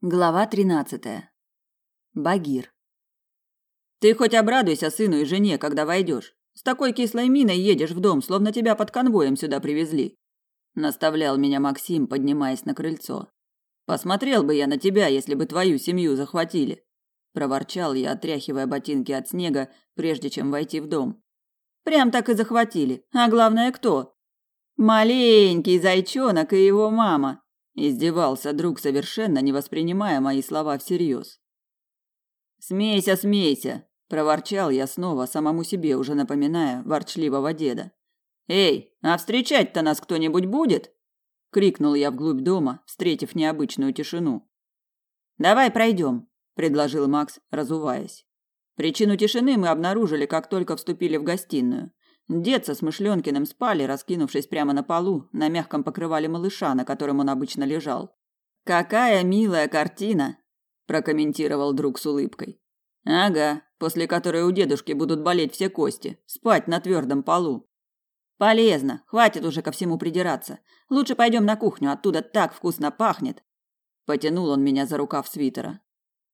Глава тринадцатая. Багир. Ты хоть обрадуйся сыну и жене, когда войдешь. С такой кислой миной едешь в дом, словно тебя под конвоем сюда привезли. Наставлял меня Максим, поднимаясь на крыльцо. Посмотрел бы я на тебя, если бы твою семью захватили. Проворчал я, отряхивая ботинки от снега, прежде чем войти в дом. Прям так и захватили. А главное, кто? Маленький зайчонок и его мама. Издевался друг, совершенно не воспринимая мои слова всерьез. «Смейся, смейся!» – проворчал я снова, самому себе уже напоминая ворчливого деда. «Эй, а встречать-то нас кто-нибудь будет?» – крикнул я вглубь дома, встретив необычную тишину. «Давай пройдем», – предложил Макс, разуваясь. Причину тишины мы обнаружили, как только вступили в гостиную. Дед со Смышленкиным спали, раскинувшись прямо на полу, на мягком покрывале малыша, на котором он обычно лежал. «Какая милая картина!» – прокомментировал друг с улыбкой. «Ага, после которой у дедушки будут болеть все кости, спать на твердом полу». «Полезно, хватит уже ко всему придираться. Лучше пойдем на кухню, оттуда так вкусно пахнет!» Потянул он меня за рукав свитера.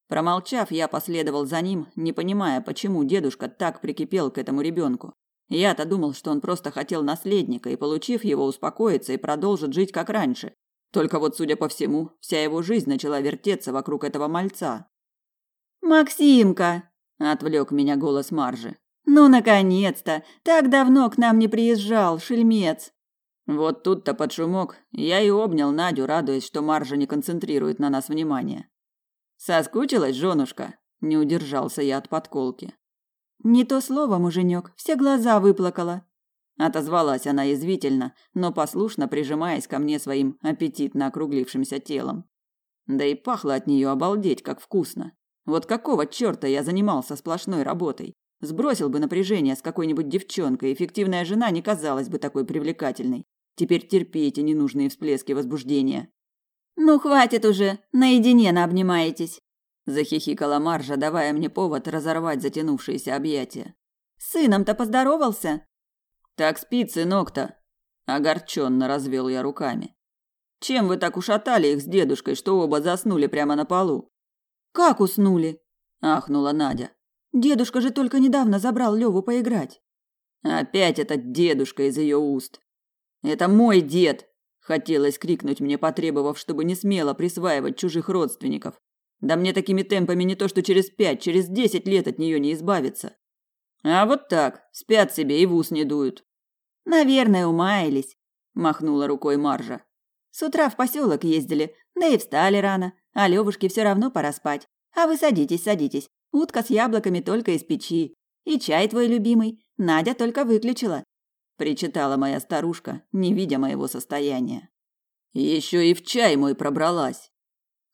Промолчав, я последовал за ним, не понимая, почему дедушка так прикипел к этому ребенку. Я-то думал, что он просто хотел наследника и, получив его, успокоится и продолжит жить как раньше. Только вот, судя по всему, вся его жизнь начала вертеться вокруг этого мальца. «Максимка!» – отвлек меня голос Маржи. «Ну, наконец-то! Так давно к нам не приезжал, шельмец!» Вот тут-то под шумок я и обнял Надю, радуясь, что Маржа не концентрирует на нас внимание. «Соскучилась, женушка?» – не удержался я от подколки. Не то слово, муженек, все глаза выплакала. Отозвалась она язвительно, но послушно прижимаясь ко мне своим аппетитно округлившимся телом. Да и пахло от нее обалдеть, как вкусно. Вот какого черта я занимался сплошной работой? Сбросил бы напряжение с какой-нибудь девчонкой, эффективная жена не казалась бы такой привлекательной. Теперь терпите ненужные всплески возбуждения. Ну хватит уже, наедине наобнимаетесь захихикала Маржа, давая мне повод разорвать затянувшиеся объятия. Сыном-то поздоровался? Так спит сынок-то, огорченно развел я руками. Чем вы так ушатали их с дедушкой, что оба заснули прямо на полу? Как уснули? ахнула Надя. Дедушка же только недавно забрал Леву поиграть. Опять этот дедушка из ее уст. Это мой дед, хотелось крикнуть мне, потребовав, чтобы не смело присваивать чужих родственников. Да мне такими темпами не то что через пять, через десять лет от нее не избавиться. А вот так, спят себе и в ус не дуют. Наверное, умаялись, махнула рукой Маржа. С утра в поселок ездили, да и встали рано, а Левушке все равно пора спать. А вы садитесь, садитесь. Утка с яблоками только из печи. И чай твой любимый Надя только выключила, причитала моя старушка, не видя моего состояния. Еще и в чай мой пробралась.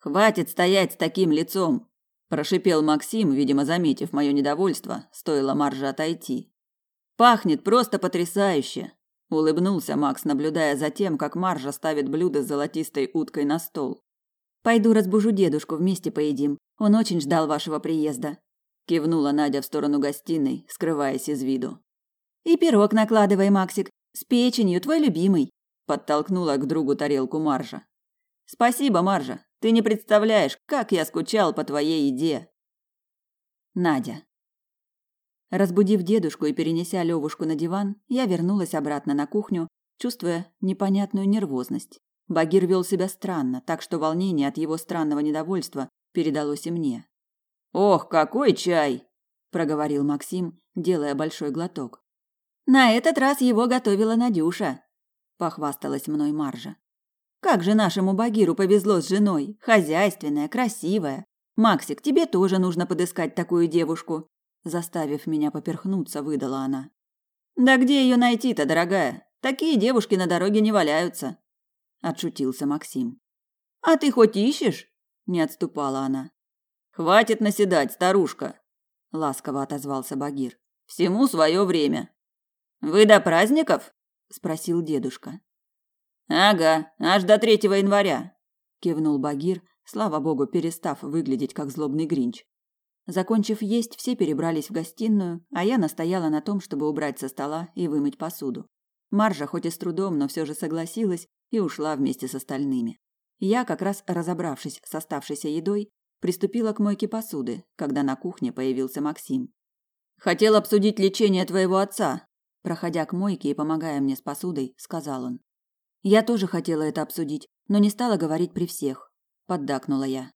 Хватит стоять с таким лицом, прошипел Максим, видимо, заметив мое недовольство, стоило Марже отойти. Пахнет просто потрясающе, улыбнулся Макс, наблюдая за тем, как Маржа ставит блюдо с золотистой уткой на стол. Пойду разбужу дедушку, вместе поедим. Он очень ждал вашего приезда, кивнула Надя в сторону гостиной, скрываясь из виду. И пирог накладывай, Максик, с печенью, твой любимый, подтолкнула к другу тарелку Маржа. Спасибо, Маржа. Ты не представляешь, как я скучал по твоей еде. Надя. Разбудив дедушку и перенеся Левушку на диван, я вернулась обратно на кухню, чувствуя непонятную нервозность. Багир вел себя странно, так что волнение от его странного недовольства передалось и мне. «Ох, какой чай!» – проговорил Максим, делая большой глоток. «На этот раз его готовила Надюша», – похвасталась мной Маржа. Как же нашему Багиру повезло с женой, хозяйственная, красивая. Максик, тебе тоже нужно подыскать такую девушку, заставив меня поперхнуться, выдала она. Да где ее найти-то, дорогая? Такие девушки на дороге не валяются, отшутился Максим. А ты хоть ищешь? не отступала она. Хватит наседать, старушка, ласково отозвался Багир. Всему свое время. Вы до праздников? спросил дедушка. Ага, аж до третьего января, кивнул Багир, слава богу, перестав выглядеть как злобный гринч. Закончив есть, все перебрались в гостиную, а я настояла на том, чтобы убрать со стола и вымыть посуду. Маржа хоть и с трудом, но все же согласилась и ушла вместе с остальными. Я, как раз разобравшись с оставшейся едой, приступила к мойке посуды, когда на кухне появился Максим. Хотел обсудить лечение твоего отца, проходя к мойке и помогая мне с посудой, сказал он. Я тоже хотела это обсудить, но не стала говорить при всех, поддакнула я.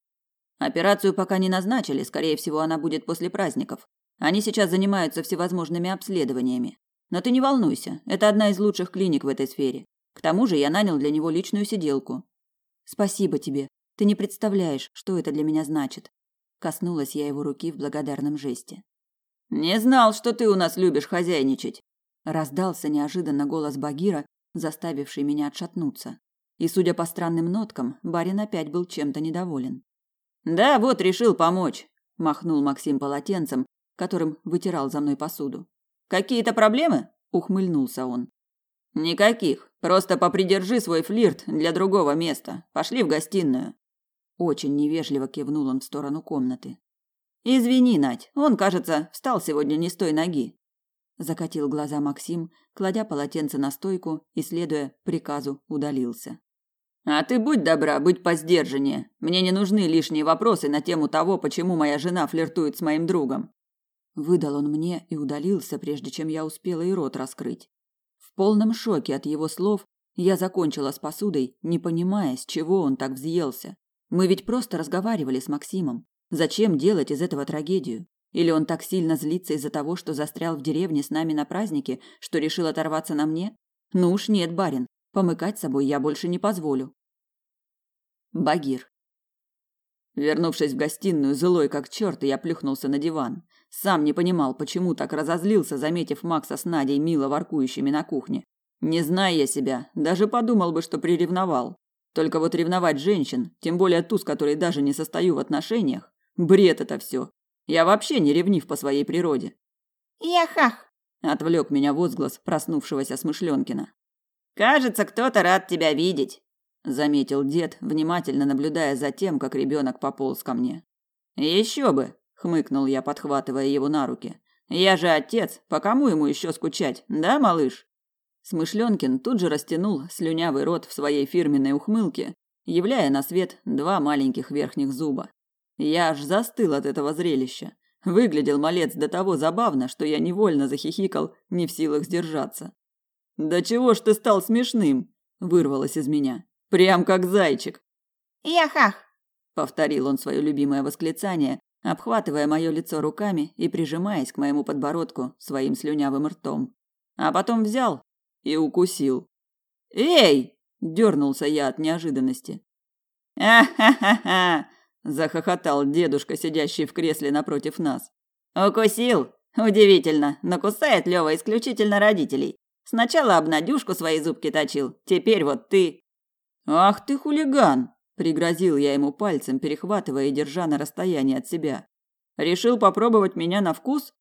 Операцию пока не назначили, скорее всего, она будет после праздников. Они сейчас занимаются всевозможными обследованиями. Но ты не волнуйся, это одна из лучших клиник в этой сфере. К тому же я нанял для него личную сиделку. Спасибо тебе. Ты не представляешь, что это для меня значит. Коснулась я его руки в благодарном жесте. Не знал, что ты у нас любишь хозяйничать. Раздался неожиданно голос Багира, заставивший меня отшатнуться. И, судя по странным ноткам, барин опять был чем-то недоволен. Да, вот решил помочь, махнул Максим полотенцем, которым вытирал за мной посуду. Какие-то проблемы? ухмыльнулся он. Никаких. Просто попридержи свой флирт для другого места. Пошли в гостиную. Очень невежливо кивнул он в сторону комнаты. Извини, Нать, он, кажется, встал сегодня не с той ноги. Закатил глаза Максим, кладя полотенце на стойку и, следуя приказу, удалился. А ты будь добра, будь посдержаннее. Мне не нужны лишние вопросы на тему того, почему моя жена флиртует с моим другом. Выдал он мне и удалился, прежде чем я успела и рот раскрыть. В полном шоке от его слов я закончила с посудой, не понимая, с чего он так взъелся. Мы ведь просто разговаривали с Максимом. Зачем делать из этого трагедию? Или он так сильно злится из-за того, что застрял в деревне с нами на празднике, что решил оторваться на мне? Ну уж нет, барин, помыкать собой я больше не позволю. Багир. Вернувшись в гостиную, злой как черт, я плюхнулся на диван. Сам не понимал, почему так разозлился, заметив Макса с Надей мило воркующими на кухне. Не зная я себя, даже подумал бы, что приревновал. Только вот ревновать женщин, тем более ту, с которой даже не состою в отношениях, бред это все. Я вообще не ревнив по своей природе. «Яхах!» – отвлек меня возглас проснувшегося Смышленкина. «Кажется, кто-то рад тебя видеть», – заметил дед, внимательно наблюдая за тем, как ребенок пополз ко мне. «Еще бы!» – хмыкнул я, подхватывая его на руки. «Я же отец, по кому ему еще скучать, да, малыш?» Смышленкин тут же растянул слюнявый рот в своей фирменной ухмылке, являя на свет два маленьких верхних зуба. Я аж застыл от этого зрелища. Выглядел малец до того забавно, что я невольно захихикал, не в силах сдержаться. «Да чего ж ты стал смешным?» – вырвалось из меня. «Прям как зайчик!» «Яхах!» – повторил он свое любимое восклицание, обхватывая мое лицо руками и прижимаясь к моему подбородку своим слюнявым ртом. А потом взял и укусил. «Эй!» – дернулся я от неожиданности. «А-ха-ха-ха!» – захохотал дедушка, сидящий в кресле напротив нас. «Укусил? Удивительно, но кусает Лёва исключительно родителей. Сначала об Надюшку свои зубки точил, теперь вот ты». «Ах ты хулиган!» – пригрозил я ему пальцем, перехватывая и держа на расстоянии от себя. «Решил попробовать меня на вкус?»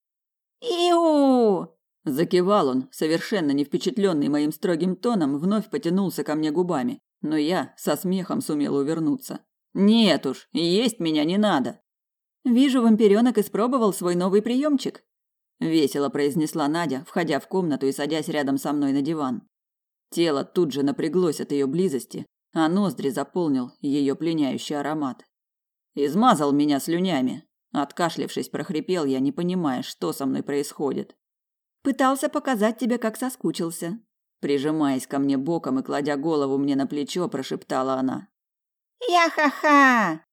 «Иу!» Закивал он, совершенно не впечатленный моим строгим тоном, вновь потянулся ко мне губами, но я со смехом сумел увернуться. Нет уж, есть меня не надо. Вижу, вампирёнок испробовал свой новый приемчик. Весело произнесла Надя, входя в комнату и садясь рядом со мной на диван. Тело тут же напряглось от ее близости, а ноздри заполнил ее пленяющий аромат. Измазал меня слюнями. Откашлившись, прохрипел я, не понимая, что со мной происходит. Пытался показать тебе, как соскучился. Прижимаясь ко мне боком и кладя голову мне на плечо, прошептала она. «Я-ха-ха!»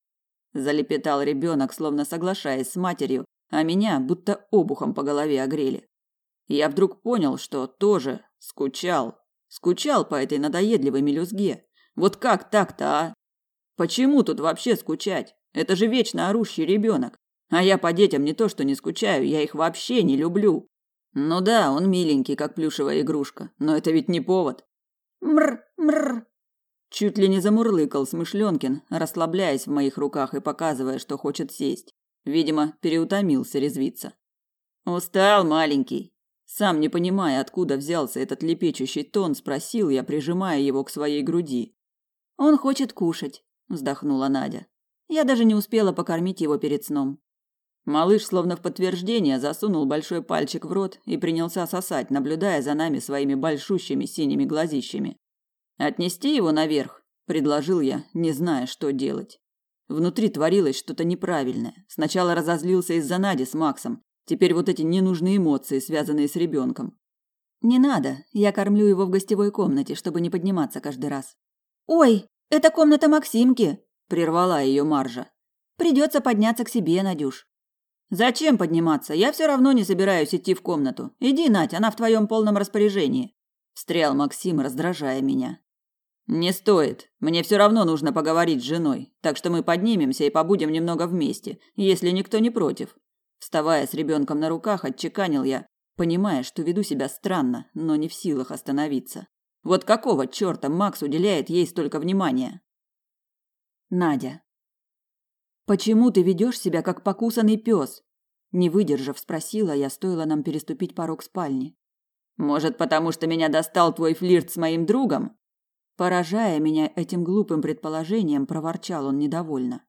Залепетал ребенок, словно соглашаясь с матерью, а меня будто обухом по голове огрели. Я вдруг понял, что тоже скучал. Скучал по этой надоедливой мелюзге. Вот как так-то, а? Почему тут вообще скучать? Это же вечно орущий ребенок. А я по детям не то что не скучаю, я их вообще не люблю. Ну да, он миленький, как плюшевая игрушка, но это ведь не повод. Мр, мр. Чуть ли не замурлыкал Смышленкин, расслабляясь в моих руках и показывая, что хочет сесть. Видимо, переутомился резвиться. Устал, маленький. Сам не понимая, откуда взялся этот лепечущий тон, спросил я, прижимая его к своей груди. Он хочет кушать, вздохнула Надя. Я даже не успела покормить его перед сном. Малыш, словно в подтверждение, засунул большой пальчик в рот и принялся сосать, наблюдая за нами своими большущими синими глазищами. «Отнести его наверх?» – предложил я, не зная, что делать. Внутри творилось что-то неправильное. Сначала разозлился из-за Нади с Максом, теперь вот эти ненужные эмоции, связанные с ребенком. Не надо, я кормлю его в гостевой комнате, чтобы не подниматься каждый раз. Ой, это комната Максимки, прервала ее Маржа. Придется подняться к себе, Надюш. Зачем подниматься? Я все равно не собираюсь идти в комнату. Иди, Надь, она в твоем полном распоряжении. Встрял Максим, раздражая меня. Не стоит. Мне все равно нужно поговорить с женой, так что мы поднимемся и побудем немного вместе, если никто не против. Вставая с ребенком на руках, отчеканил я, понимая, что веду себя странно, но не в силах остановиться. Вот какого черта Макс уделяет ей столько внимания? Надя. Почему ты ведешь себя как покусанный пес? Не выдержав, спросила я, стоило нам переступить порог спальни. Может, потому что меня достал твой флирт с моим другом? Поражая меня этим глупым предположением, проворчал он недовольно.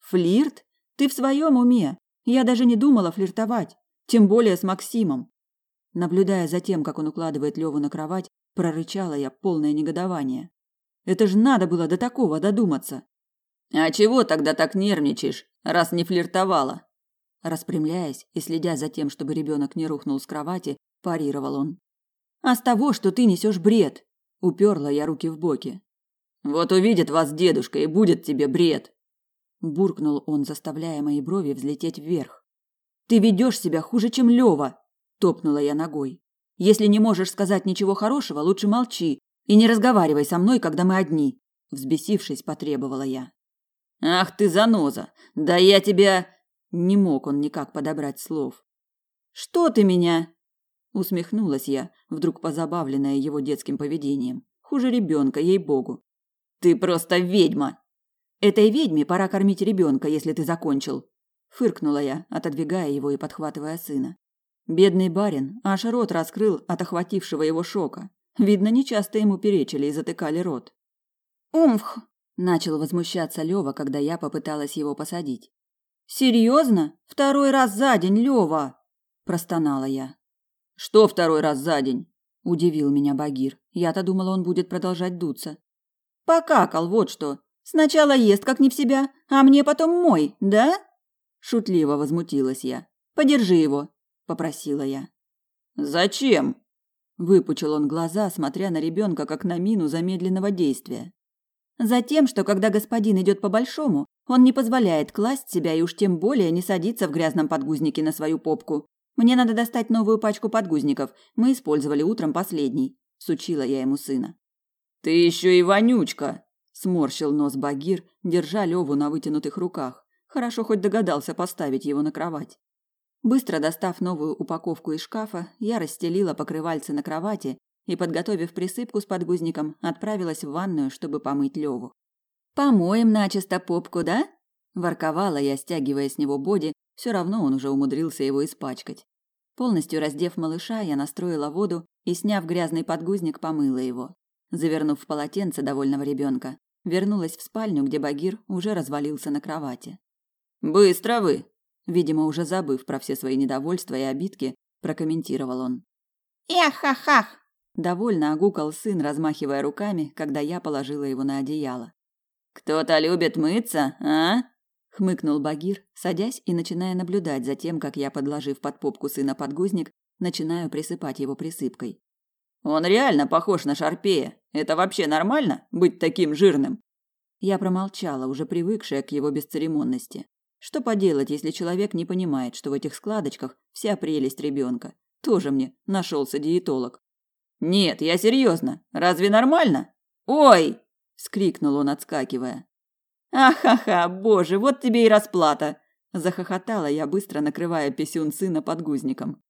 Флирт? Ты в своем уме? Я даже не думала флиртовать, тем более с Максимом. Наблюдая за тем, как он укладывает Леву на кровать, прорычала я полное негодование. Это же надо было до такого додуматься. А чего тогда так нервничаешь, раз не флиртовала? Распрямляясь и следя за тем, чтобы ребенок не рухнул с кровати, парировал он. А с того, что ты несешь бред. Уперла я руки в боки. Вот увидит вас дедушка и будет тебе бред. Буркнул он, заставляя мои брови взлететь вверх. Ты ведешь себя хуже, чем Лева. Топнула я ногой. Если не можешь сказать ничего хорошего, лучше молчи и не разговаривай со мной, когда мы одни. Взбесившись, потребовала я. Ах ты заноза! Да я тебя... Не мог он никак подобрать слов. Что ты меня? Усмехнулась я, вдруг позабавленная его детским поведением. Хуже ребенка, ей-богу. Ты просто ведьма. Этой ведьме пора кормить ребенка, если ты закончил. Фыркнула я, отодвигая его и подхватывая сына. Бедный барин аж рот раскрыл от охватившего его шока. Видно, нечасто ему перечили и затыкали рот. «Умф!» – начал возмущаться Лёва, когда я попыталась его посадить. «Серьезно? Второй раз за день, Лёва!» – простонала я. Что второй раз за день? Удивил меня Багир. Я-то думала, он будет продолжать дуться. Покакал, вот что. Сначала ест как не в себя, а мне потом мой, да? Шутливо возмутилась я. Подержи его, попросила я. Зачем? Выпучил он глаза, смотря на ребенка как на мину замедленного действия. Затем, что когда господин идет по большому, он не позволяет класть себя и уж тем более не садиться в грязном подгузнике на свою попку. Мне надо достать новую пачку подгузников. Мы использовали утром последний. Сучила я ему сына. Ты еще и вонючка, сморщил нос Багир, держа Леву на вытянутых руках. Хорошо хоть догадался поставить его на кровать. Быстро достав новую упаковку из шкафа, я расстелила покрывальце на кровати и, подготовив присыпку с подгузником, отправилась в ванную, чтобы помыть Леву. «Помоем начисто попку, да?» Ворковала я, стягивая с него боди, все равно он уже умудрился его испачкать. Полностью раздев малыша, я настроила воду и, сняв грязный подгузник, помыла его. Завернув в полотенце довольного ребенка, вернулась в спальню, где Багир уже развалился на кровати. «Быстро вы!» Видимо, уже забыв про все свои недовольства и обидки, прокомментировал он. «Эх-ха-хах!» Довольно огукал сын, размахивая руками, когда я положила его на одеяло. «Кто-то любит мыться, а?» Хмыкнул Багир, садясь и начиная наблюдать за тем, как я, подложив под попку сына подгузник, начинаю присыпать его присыпкой. Он реально похож на Шарпея. Это вообще нормально быть таким жирным? Я промолчала, уже привыкшая к его бесцеремонности. Что поделать, если человек не понимает, что в этих складочках вся прелесть ребенка? Тоже мне нашелся диетолог. Нет, я серьезно. Разве нормально? Ой! вскрикнул он, отскакивая. «Ахаха, боже, вот тебе и расплата!» Захохотала я, быстро накрывая писюн сына подгузником.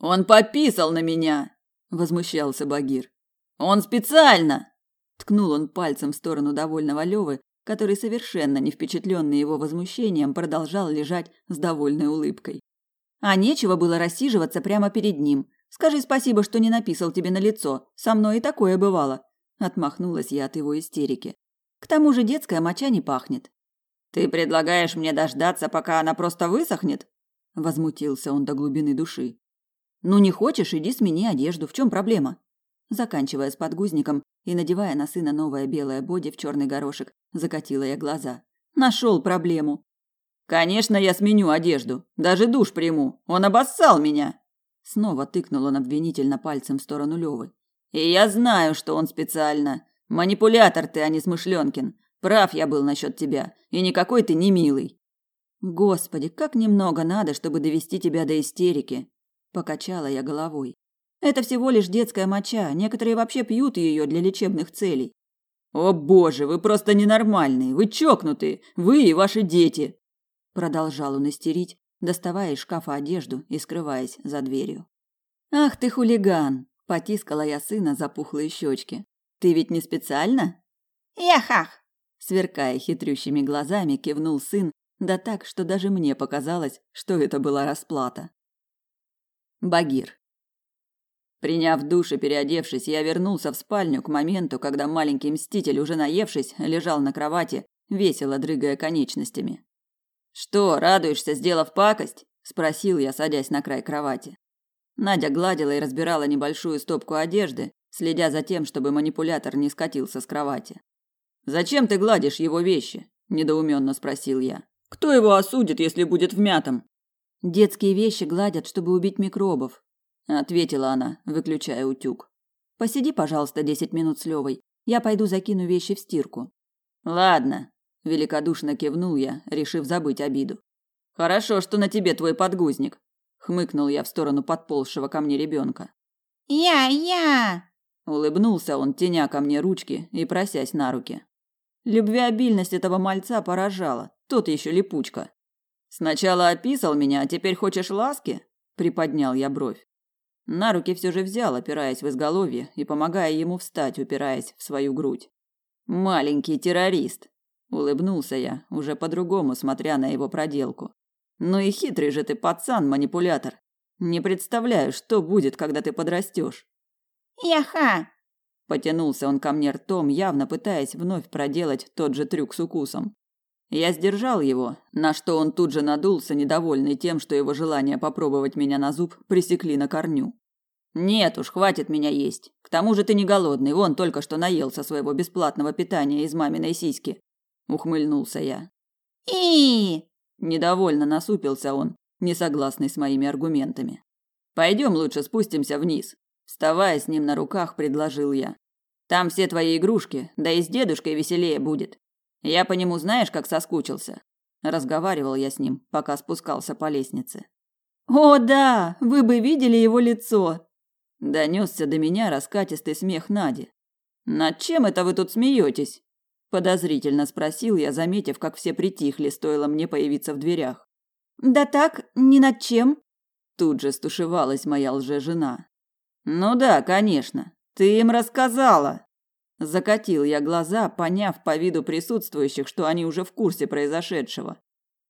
«Он пописал на меня!» Возмущался Багир. «Он специально!» Ткнул он пальцем в сторону довольного Левы, который, совершенно не впечатленный его возмущением, продолжал лежать с довольной улыбкой. «А нечего было рассиживаться прямо перед ним. Скажи спасибо, что не написал тебе на лицо. Со мной и такое бывало». Отмахнулась я от его истерики. К тому же детская моча не пахнет. Ты предлагаешь мне дождаться, пока она просто высохнет? возмутился он до глубины души. Ну не хочешь, иди смени одежду, в чем проблема? Заканчивая с подгузником и надевая на сына новое белое боди в черный горошек, закатила я глаза. Нашел проблему. Конечно, я сменю одежду, даже душ приму. Он обоссал меня. Снова тыкнул он обвинительно пальцем в сторону Левы. И я знаю, что он специально. Манипулятор ты, а не смышленкин. Прав я был насчет тебя, и никакой ты не милый. Господи, как немного надо, чтобы довести тебя до истерики, покачала я головой. Это всего лишь детская моча, некоторые вообще пьют ее для лечебных целей. О боже, вы просто ненормальные, вы чокнутые, вы и ваши дети, продолжал он истерить, доставая из шкафа одежду и скрываясь за дверью. Ах ты хулиган, потискала я сына за пухлые щечки. Ты ведь не специально? Яхах, сверкая хитрющими глазами, кивнул сын, да так, что даже мне показалось, что это была расплата. Багир. Приняв душ и переодевшись, я вернулся в спальню к моменту, когда маленький мститель, уже наевшись, лежал на кровати, весело дрыгая конечностями. «Что, радуешься, сделав пакость?» – спросил я, садясь на край кровати. Надя гладила и разбирала небольшую стопку одежды, следя за тем, чтобы манипулятор не скатился с кровати. «Зачем ты гладишь его вещи?» – недоуменно спросил я. Кто его осудит, если будет в мятом? Детские вещи гладят, чтобы убить микробов, ответила она, выключая утюг. Посиди, пожалуйста, десять минут с Левой. Я пойду закину вещи в стирку. Ладно, великодушно кивнул я, решив забыть обиду. Хорошо, что на тебе твой подгузник, хмыкнул я в сторону подползшего ко мне ребенка. Я, я. Улыбнулся он, теня ко мне ручки и просясь на руки. Любвеобильность этого мальца поражала. Тот еще липучка. Сначала описал меня, а теперь хочешь ласки? Приподнял я бровь. На руки все же взял, опираясь в изголовье и помогая ему встать, упираясь в свою грудь. Маленький террорист, улыбнулся я, уже по-другому смотря на его проделку. Ну и хитрый же ты пацан-манипулятор. Не представляю, что будет, когда ты подрастешь. Яха! Потянулся он ко мне ртом, явно пытаясь вновь проделать тот же трюк с укусом. Я сдержал его, на что он тут же надулся, недовольный тем, что его желание попробовать меня на зуб пресекли на корню. Нет уж, хватит меня есть. К тому же ты не голодный, вон только что наелся своего бесплатного питания из маминой сиськи, ухмыльнулся я. И недовольно насупился он, не согласный с моими аргументами. Пойдем лучше спустимся вниз, вставая с ним на руках, предложил я. Там все твои игрушки, да и с дедушкой веселее будет. Я по нему знаешь, как соскучился. Разговаривал я с ним, пока спускался по лестнице. О, да, вы бы видели его лицо. Донесся до меня раскатистый смех Нади. Над чем это вы тут смеетесь? Подозрительно спросил я, заметив, как все притихли, стоило мне появиться в дверях. Да так, ни над чем. Тут же стушевалась моя лже-жена. Ну да, конечно. Ты им рассказала. Закатил я глаза, поняв по виду присутствующих, что они уже в курсе произошедшего.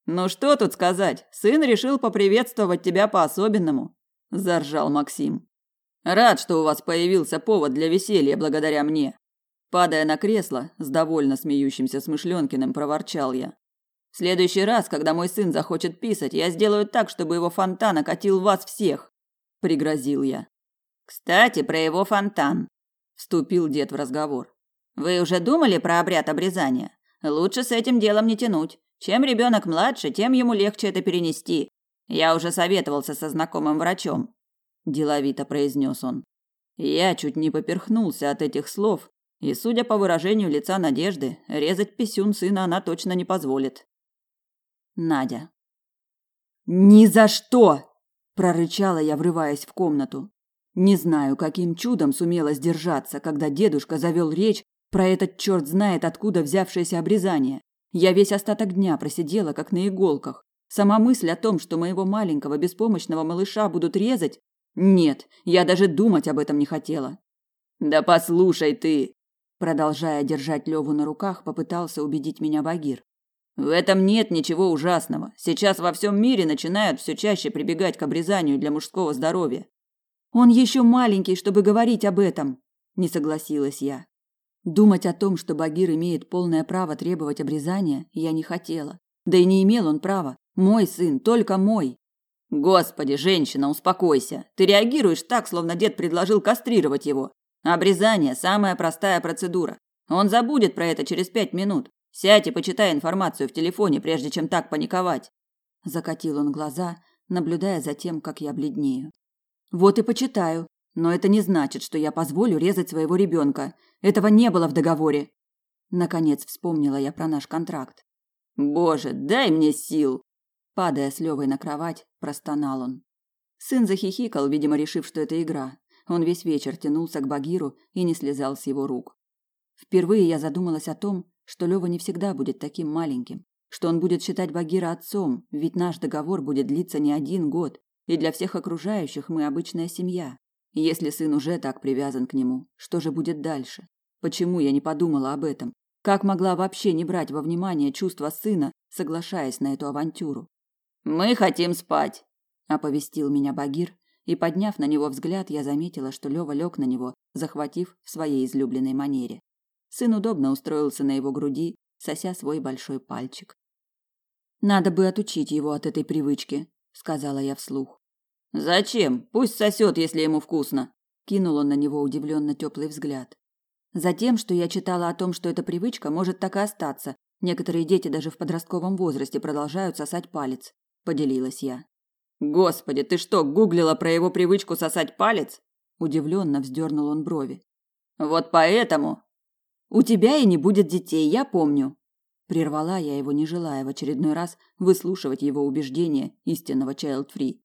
Ну что тут сказать? Сын решил поприветствовать тебя по-особенному, заржал Максим. Рад, что у вас появился повод для веселья благодаря мне. Падая на кресло, с довольно смеющимся Смышленкиным проворчал я. В следующий раз, когда мой сын захочет писать, я сделаю так, чтобы его фонтан окатил вас всех, пригрозил я. Кстати, про его фонтан вступил дед в разговор. Вы уже думали про обряд обрезания? Лучше с этим делом не тянуть. Чем ребенок младше, тем ему легче это перенести. Я уже советовался со знакомым врачом, деловито произнес он. Я чуть не поперхнулся от этих слов, и, судя по выражению лица Надежды, резать писюн сына она точно не позволит. Надя. Ни за что, прорычала я, врываясь в комнату. Не знаю, каким чудом сумела сдержаться, когда дедушка завел речь про этот черт знает откуда взявшееся обрезание. Я весь остаток дня просидела как на иголках. Сама мысль о том, что моего маленького беспомощного малыша будут резать, нет, я даже думать об этом не хотела. Да послушай ты, продолжая держать Леву на руках, попытался убедить меня Багир. В этом нет ничего ужасного. Сейчас во всем мире начинают все чаще прибегать к обрезанию для мужского здоровья. Он еще маленький, чтобы говорить об этом, не согласилась я. Думать о том, что Багир имеет полное право требовать обрезания, я не хотела. Да и не имел он права. Мой сын, только мой. Господи, женщина, успокойся. Ты реагируешь так, словно дед предложил кастрировать его. Обрезание – самая простая процедура. Он забудет про это через пять минут. Сядь и почитай информацию в телефоне, прежде чем так паниковать. Закатил он глаза, наблюдая за тем, как я бледнею. Вот и почитаю. Но это не значит, что я позволю резать своего ребенка. Этого не было в договоре. Наконец вспомнила я про наш контракт. Боже, дай мне сил, падая с Левой на кровать, простонал он. Сын захихикал, видимо, решив, что это игра. Он весь вечер тянулся к Багиру и не слезал с его рук. Впервые я задумалась о том, что Лева не всегда будет таким маленьким, что он будет считать Багира отцом, ведь наш договор будет длиться не один год, и для всех окружающих мы обычная семья. Если сын уже так привязан к нему, что же будет дальше? Почему я не подумала об этом? Как могла вообще не брать во внимание чувства сына, соглашаясь на эту авантюру? Мы хотим спать, оповестил меня Багир, и подняв на него взгляд, я заметила, что Лёва лег на него, захватив в своей излюбленной манере. Сын удобно устроился на его груди, сося свой большой пальчик. Надо бы отучить его от этой привычки, сказала я вслух. Зачем? Пусть сосет, если ему вкусно. Кинул он на него удивленно теплый взгляд. Затем, что я читала о том, что эта привычка может так и остаться. Некоторые дети даже в подростковом возрасте продолжают сосать палец, поделилась я. Господи, ты что, гуглила про его привычку сосать палец? Удивленно вздернул он брови. Вот поэтому у тебя и не будет детей, я помню. Прервала я его, не желая в очередной раз выслушивать его убеждения истинного child-free.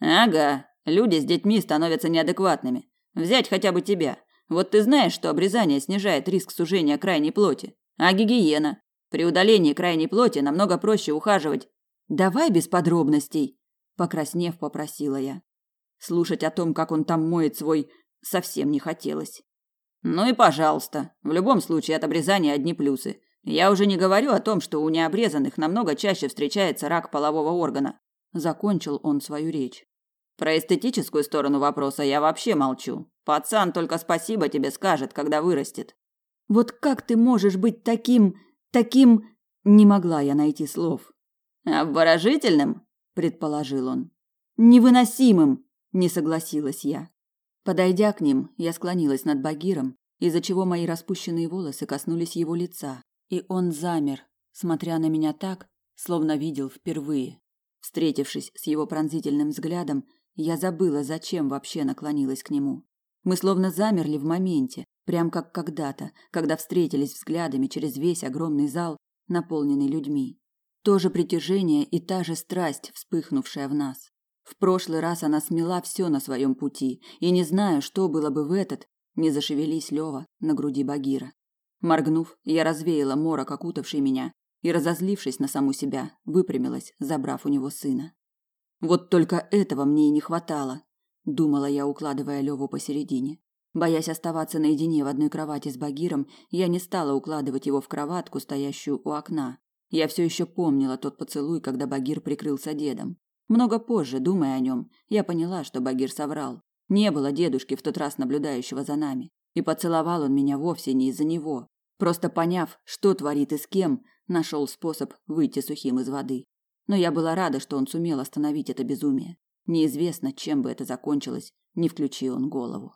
Ага, люди с детьми становятся неадекватными. Взять хотя бы тебя. Вот ты знаешь, что обрезание снижает риск сужения крайней плоти. А гигиена? При удалении крайней плоти намного проще ухаживать. Давай без подробностей, покраснев, попросила я. Слушать о том, как он там моет свой, совсем не хотелось. Ну и пожалуйста. В любом случае от обрезания одни плюсы. Я уже не говорю о том, что у необрезанных намного чаще встречается рак полового органа. Закончил он свою речь. Про эстетическую сторону вопроса я вообще молчу. Пацан только спасибо тебе скажет, когда вырастет. Вот как ты можешь быть таким, таким... Не могла я найти слов. Обворожительным? Предположил он. Невыносимым, не согласилась я. Подойдя к ним, я склонилась над Багиром, из-за чего мои распущенные волосы коснулись его лица, и он замер, смотря на меня так, словно видел впервые. Встретившись с его пронзительным взглядом, я забыла, зачем вообще наклонилась к нему. Мы словно замерли в моменте, прям как когда-то, когда встретились взглядами через весь огромный зал, наполненный людьми. То же притяжение и та же страсть, вспыхнувшая в нас. В прошлый раз она смела все на своем пути, и не знаю, что было бы в этот, не зашевелись Лева на груди Багира. Моргнув, я развеяла морок, окутавший меня, и, разозлившись на саму себя, выпрямилась, забрав у него сына. Вот только этого мне и не хватало, думала я, укладывая Леву посередине. Боясь оставаться наедине в одной кровати с Багиром, я не стала укладывать его в кроватку, стоящую у окна. Я все еще помнила тот поцелуй, когда Багир прикрылся дедом. Много позже, думая о нем, я поняла, что Багир соврал. Не было дедушки в тот раз наблюдающего за нами, и поцеловал он меня вовсе не из-за него. Просто поняв, что творит и с кем, нашел способ выйти сухим из воды. Но я была рада, что он сумел остановить это безумие. Неизвестно, чем бы это закончилось, не включи он голову.